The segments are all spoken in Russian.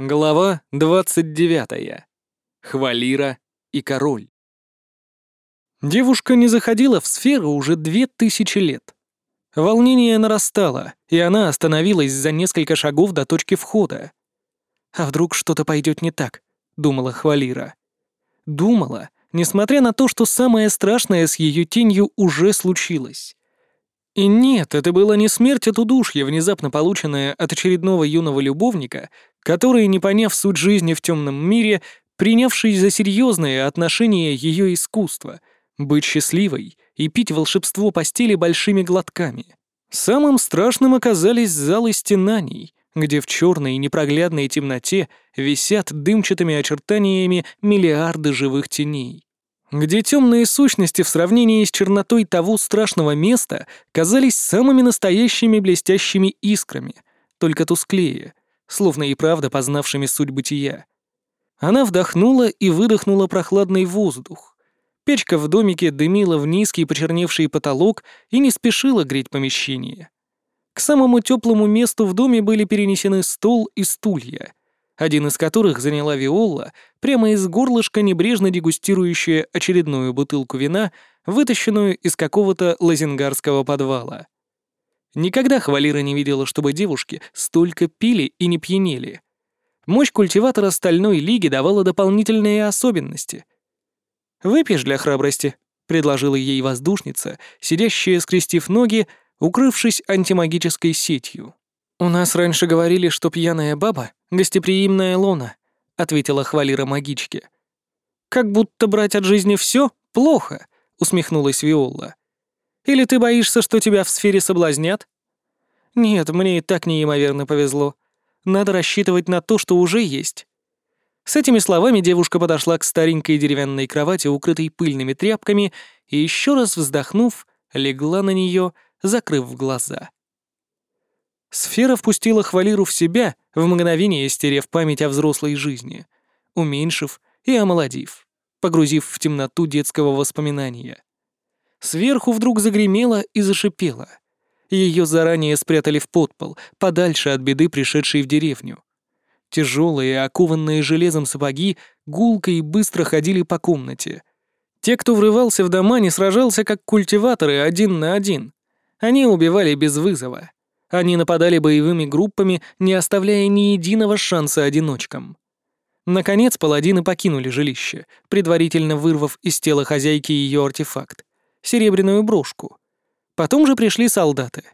Глава 29. Хвалира и король. Девушка не заходила в сферу уже две тысячи лет. Волнение нарастало, и она остановилась за несколько шагов до точки входа. «А вдруг что-то пойдет не так?» — думала Хвалира. Думала, несмотря на то, что самое страшное с ее тенью уже случилось. И нет, это была не смерть от удушья, внезапно полученная от очередного юного любовника, который, не поняв суть жизни в темном мире, принявший за серьезное отношение ее искусства, быть счастливой и пить волшебство постели большими глотками. Самым страшным оказались залы стенаний, где в черной и непроглядной темноте висят дымчатыми очертаниями миллиарды живых теней где темные сущности в сравнении с чернотой того страшного места казались самыми настоящими блестящими искрами, только тусклее, словно и правда познавшими суть бытия. Она вдохнула и выдохнула прохладный воздух. Печка в домике дымила в низкий почерневший потолок и не спешила греть помещение. К самому теплому месту в доме были перенесены стол и стулья, один из которых заняла Виола, прямо из горлышка небрежно дегустирующая очередную бутылку вина, вытащенную из какого-то лазингарского подвала. Никогда Хвалира не видела, чтобы девушки столько пили и не пьянели. Мощь культиватора Стальной Лиги давала дополнительные особенности. «Выпьешь для храбрости», — предложила ей воздушница, сидящая, скрестив ноги, укрывшись антимагической сетью. «У нас раньше говорили, что пьяная баба — гостеприимная лона», — ответила Хвалира магичке. «Как будто брать от жизни все плохо», — усмехнулась Виола. «Или ты боишься, что тебя в сфере соблазнят?» «Нет, мне и так неимоверно повезло. Надо рассчитывать на то, что уже есть». С этими словами девушка подошла к старенькой деревянной кровати, укрытой пыльными тряпками, и еще раз вздохнув, легла на нее, закрыв глаза. Сфера впустила Хвалиру в себя, в мгновение стерев память о взрослой жизни, уменьшив и омолодив, погрузив в темноту детского воспоминания. Сверху вдруг загремело и зашипело. Ее заранее спрятали в подпол, подальше от беды, пришедшей в деревню. Тяжелые, окованные железом сапоги гулко и быстро ходили по комнате. Те, кто врывался в дома, не сражался как культиваторы один на один. Они убивали без вызова. Они нападали боевыми группами, не оставляя ни единого шанса одиночкам. Наконец паладины покинули жилище, предварительно вырвав из тела хозяйки ее артефакт — серебряную брошку. Потом же пришли солдаты.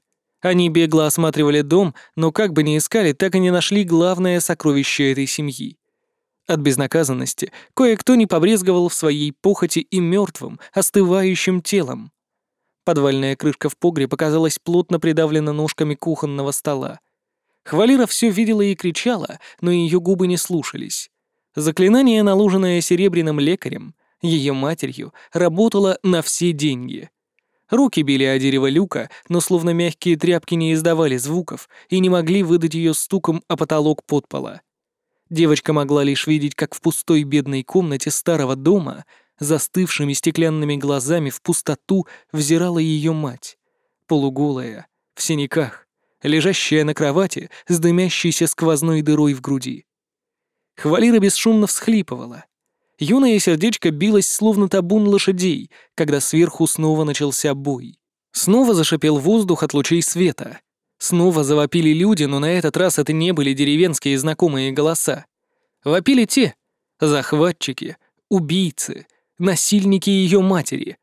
Они бегло осматривали дом, но как бы ни искали, так и не нашли главное сокровище этой семьи. От безнаказанности кое-кто не побрезговал в своей похоти и мертвым, остывающим телом. Подвальная крышка в погре показалась плотно придавлена ножками кухонного стола. Хвалира все видела и кричала, но ее губы не слушались. Заклинание, наложенное серебряным лекарем, ее матерью, работало на все деньги. Руки били о дерево люка, но словно мягкие тряпки не издавали звуков и не могли выдать ее стуком о потолок подпола. Девочка могла лишь видеть, как в пустой бедной комнате старого дома — застывшими стеклянными глазами в пустоту взирала ее мать, полуголая, в синяках, лежащая на кровати с дымящейся сквозной дырой в груди. Хвалира бесшумно всхлипывала. Юное сердечко билось, словно табун лошадей, когда сверху снова начался бой. Снова зашипел воздух от лучей света. Снова завопили люди, но на этот раз это не были деревенские знакомые голоса. Вопили те — захватчики, убийцы, насильники ее матери.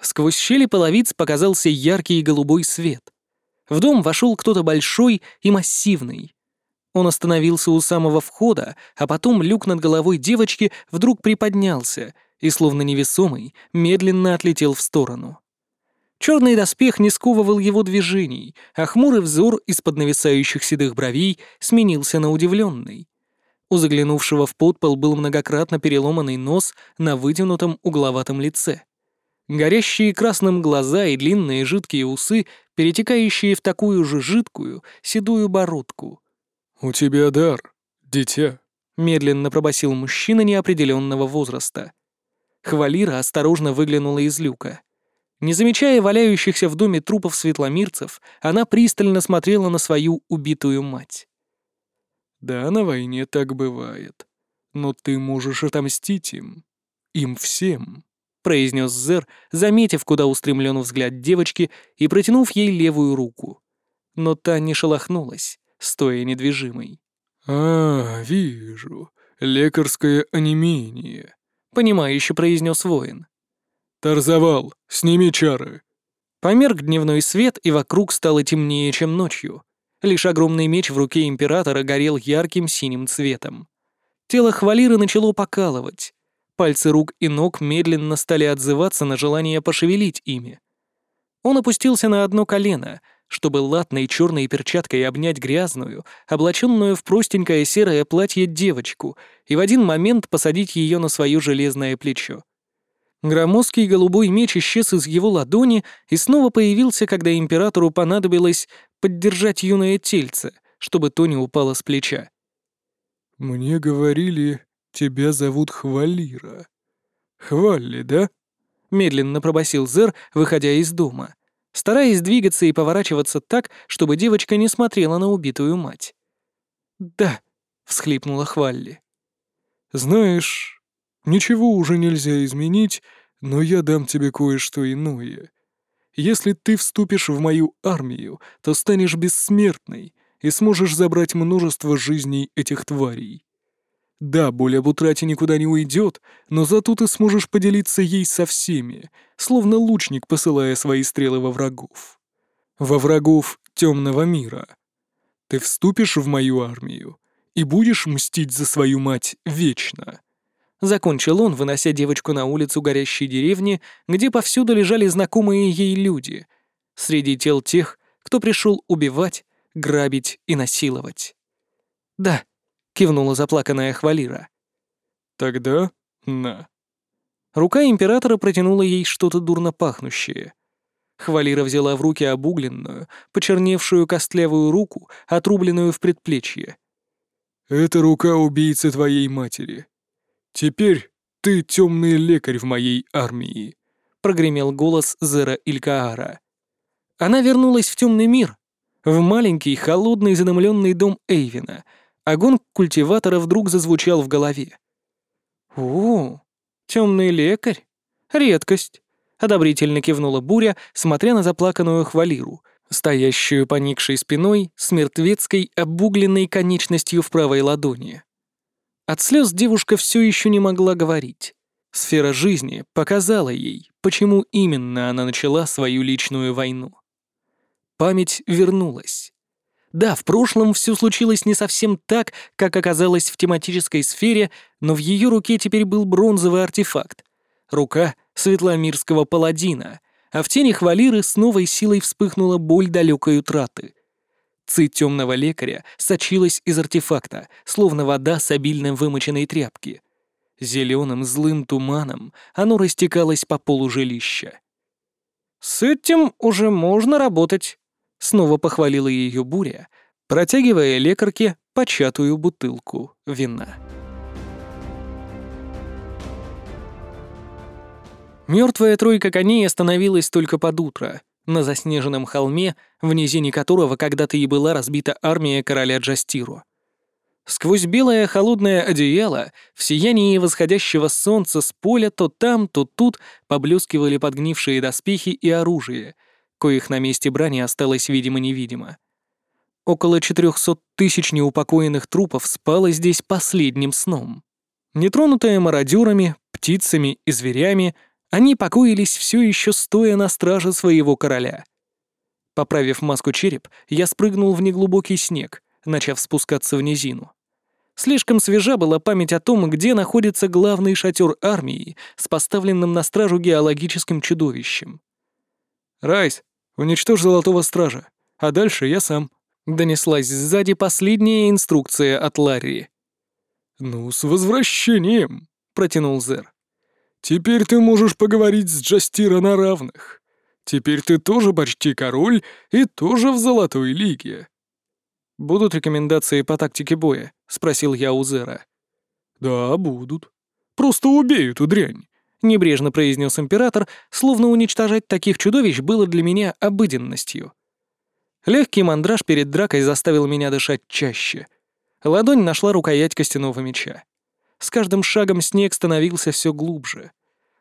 Сквозь щели половиц показался яркий голубой свет. В дом вошел кто-то большой и массивный. Он остановился у самого входа, а потом люк над головой девочки вдруг приподнялся и, словно невесомый, медленно отлетел в сторону. Черный доспех не сковывал его движений, а хмурый взор из-под нависающих седых бровей сменился на удивленный. У заглянувшего в подпол был многократно переломанный нос на вытянутом угловатом лице. Горящие красным глаза и длинные жидкие усы, перетекающие в такую же жидкую, седую бородку. «У тебя дар, дитя», — медленно пробасил мужчина неопределенного возраста. Хвалира осторожно выглянула из люка. Не замечая валяющихся в доме трупов светломирцев, она пристально смотрела на свою убитую мать. Да, на войне так бывает. Но ты можешь отомстить им. Им всем», — произнес Зер, заметив, куда устремлен взгляд девочки и протянув ей левую руку. Но та не шелохнулась, стоя недвижимой. «А, вижу. Лекарское онемение», — понимающе произнес воин. «Тарзавал, сними чары». Померк дневной свет, и вокруг стало темнее, чем ночью. Лишь огромный меч в руке императора горел ярким синим цветом. Тело Хвалиры начало покалывать. Пальцы рук и ног медленно стали отзываться на желание пошевелить ими. Он опустился на одно колено, чтобы латной черной перчаткой обнять грязную, облаченную в простенькое серое платье девочку и в один момент посадить ее на свое железное плечо. Громоздкий голубой меч исчез из его ладони и снова появился, когда императору понадобилось поддержать юное тельце, чтобы то не упало с плеча. «Мне говорили, тебя зовут Хвалира. Хвалли, да?» Медленно пробасил Зер, выходя из дома, стараясь двигаться и поворачиваться так, чтобы девочка не смотрела на убитую мать. «Да», — всхлипнула Хвалли. «Знаешь, Ничего уже нельзя изменить, но я дам тебе кое-что иное. Если ты вступишь в мою армию, то станешь бессмертной и сможешь забрать множество жизней этих тварей. Да, боль об утрате никуда не уйдет, но зато ты сможешь поделиться ей со всеми, словно лучник, посылая свои стрелы во врагов. Во врагов темного мира. Ты вступишь в мою армию и будешь мстить за свою мать вечно. Закончил он, вынося девочку на улицу горящей деревни, где повсюду лежали знакомые ей люди. Среди тел тех, кто пришел убивать, грабить и насиловать. «Да», — кивнула заплаканная Хвалира. «Тогда на». Рука императора протянула ей что-то дурно пахнущее. Хвалира взяла в руки обугленную, почерневшую костлявую руку, отрубленную в предплечье. «Это рука убийцы твоей матери», «Теперь ты темный лекарь в моей армии», — прогремел голос Зера Илькаара. Она вернулась в темный мир, в маленький, холодный, задымленный дом Эйвина. Огонь культиватора вдруг зазвучал в голове. «О, темный лекарь? Редкость!» — одобрительно кивнула Буря, смотря на заплаканную хвалиру, стоящую поникшей спиной с мертвецкой обугленной конечностью в правой ладони. От слез девушка все еще не могла говорить. Сфера жизни показала ей, почему именно она начала свою личную войну. Память вернулась. Да, в прошлом все случилось не совсем так, как оказалось в тематической сфере, но в ее руке теперь был бронзовый артефакт. Рука светломирского паладина, а в тени хвалиры с новой силой вспыхнула боль далекой утраты — Ци темного лекаря сочилась из артефакта, словно вода с обильно вымоченной тряпки. Зеленым злым туманом оно растекалось по полу жилища. «С этим уже можно работать», — снова похвалила ее буря, протягивая лекарке початую бутылку вина. Мертвая тройка коней остановилась только под утро — на заснеженном холме, в низине которого когда-то и была разбита армия короля Джастиру. Сквозь белое холодное одеяло, в сиянии восходящего солнца с поля то там, то тут поблескивали подгнившие доспехи и оружие, коих на месте брани осталось видимо-невидимо. Около 400 тысяч неупокоенных трупов спало здесь последним сном. Нетронутые мародерами, птицами и зверями, они покоились все еще стоя на страже своего короля. Поправив маску череп, я спрыгнул в неглубокий снег, начав спускаться в низину. Слишком свежа была память о том, где находится главный шатер армии с поставленным на стражу геологическим чудовищем. «Райс, уничтожь Золотого Стража, а дальше я сам», — донеслась сзади последняя инструкция от Ларри. «Ну, с возвращением», — протянул Зер. Теперь ты можешь поговорить с Джастира на равных. Теперь ты тоже почти король и тоже в Золотой Лиге». «Будут рекомендации по тактике боя?» — спросил я у Зера. «Да, будут. Просто убей эту дрянь», — небрежно произнес император, словно уничтожать таких чудовищ было для меня обыденностью. Легкий мандраж перед дракой заставил меня дышать чаще. Ладонь нашла рукоять костяного меча. С каждым шагом снег становился все глубже.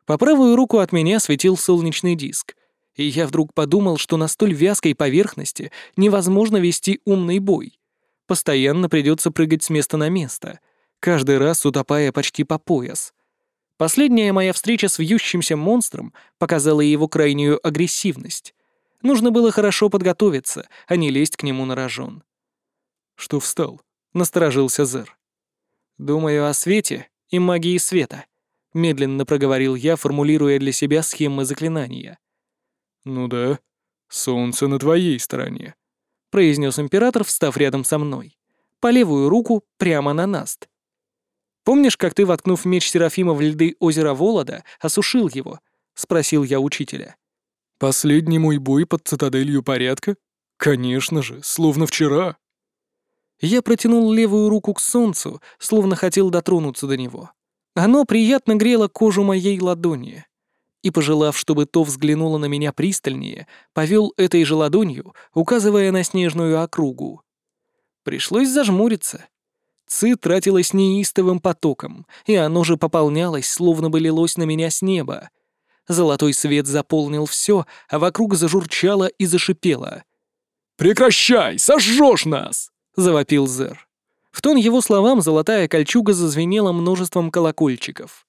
По правую руку от меня светил солнечный диск, и я вдруг подумал, что на столь вязкой поверхности невозможно вести умный бой. Постоянно придется прыгать с места на место, каждый раз утопая почти по пояс. Последняя моя встреча с вьющимся монстром показала его крайнюю агрессивность. Нужно было хорошо подготовиться, а не лезть к нему на рожон. «Что встал?» — насторожился Зер. «Думаю о свете и магии света», — медленно проговорил я, формулируя для себя схемы заклинания. «Ну да, солнце на твоей стороне», — произнес император, встав рядом со мной. По левую руку прямо на наст. «Помнишь, как ты, воткнув меч Серафима в льды озера Волода, осушил его?» — спросил я учителя. «Последний мой бой под цитаделью порядка? Конечно же, словно вчера». Я протянул левую руку к солнцу, словно хотел дотронуться до него. Оно приятно грело кожу моей ладони. И, пожелав, чтобы то взглянуло на меня пристальнее, повел этой же ладонью, указывая на снежную округу. Пришлось зажмуриться. Ци тратилась неистовым потоком, и оно же пополнялось, словно бы лилось на меня с неба. Золотой свет заполнил все, а вокруг зажурчало и зашипело. «Прекращай! Сожжешь нас!» — завопил Зер. В тон его словам золотая кольчуга зазвенела множеством колокольчиков.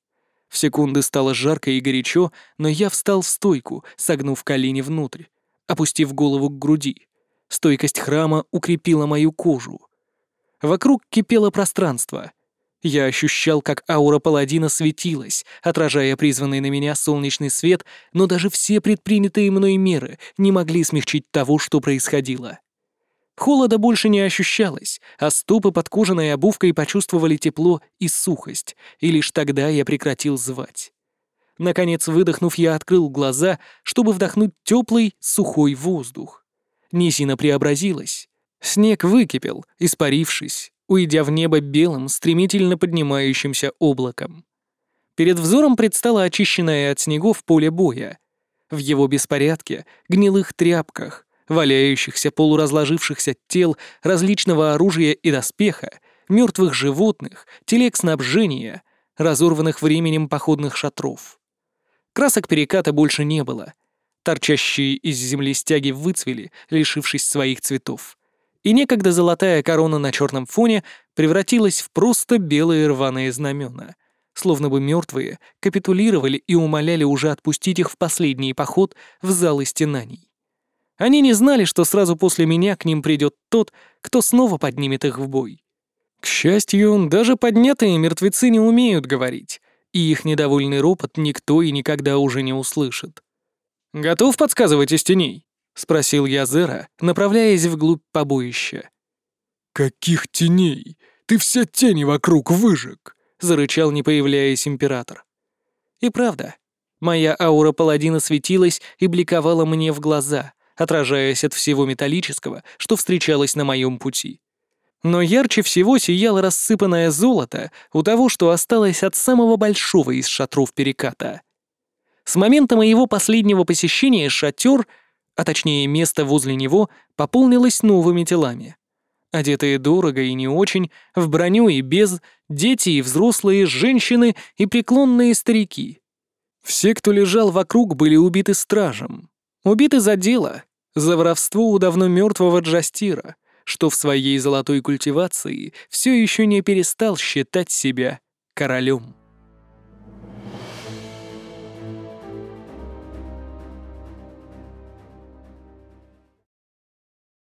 В секунды стало жарко и горячо, но я встал в стойку, согнув колени внутрь, опустив голову к груди. Стойкость храма укрепила мою кожу. Вокруг кипело пространство. Я ощущал, как аура паладина светилась, отражая призванный на меня солнечный свет, но даже все предпринятые мной меры не могли смягчить того, что происходило. Холода больше не ощущалось, а стопы под кожаной обувкой почувствовали тепло и сухость, и лишь тогда я прекратил звать. Наконец, выдохнув, я открыл глаза, чтобы вдохнуть теплый, сухой воздух. Низина преобразилась. Снег выкипел, испарившись, уйдя в небо белым, стремительно поднимающимся облаком. Перед взором предстало очищенное от снегов поле боя. В его беспорядке, гнилых тряпках, валяющихся полуразложившихся тел различного оружия и доспеха, мертвых животных, телег снабжения, разорванных временем походных шатров. Красок переката больше не было. Торчащие из земли стяги выцвели, лишившись своих цветов. И некогда золотая корона на черном фоне превратилась в просто белые рваные знамена, словно бы мертвые капитулировали и умоляли уже отпустить их в последний поход в залы стенаний. Они не знали, что сразу после меня к ним придет тот, кто снова поднимет их в бой. К счастью, даже поднятые мертвецы не умеют говорить, и их недовольный ропот никто и никогда уже не услышит. «Готов подсказывать из теней?» — спросил я Зера, направляясь вглубь побоища. «Каких теней? Ты все тени вокруг выжег!» — зарычал, не появляясь император. И правда, моя аура паладина светилась и бликовала мне в глаза, отражаясь от всего металлического, что встречалось на моем пути. Но ярче всего сияло рассыпанное золото у того, что осталось от самого большого из шатров переката. С момента моего последнего посещения шатер, а точнее место возле него, пополнилось новыми телами. Одетые дорого и не очень, в броню и без, дети и взрослые, женщины и преклонные старики. Все, кто лежал вокруг, были убиты стражем, Убиты за дело, за воровство у давно мертвого Джастира, что в своей золотой культивации все еще не перестал считать себя королем.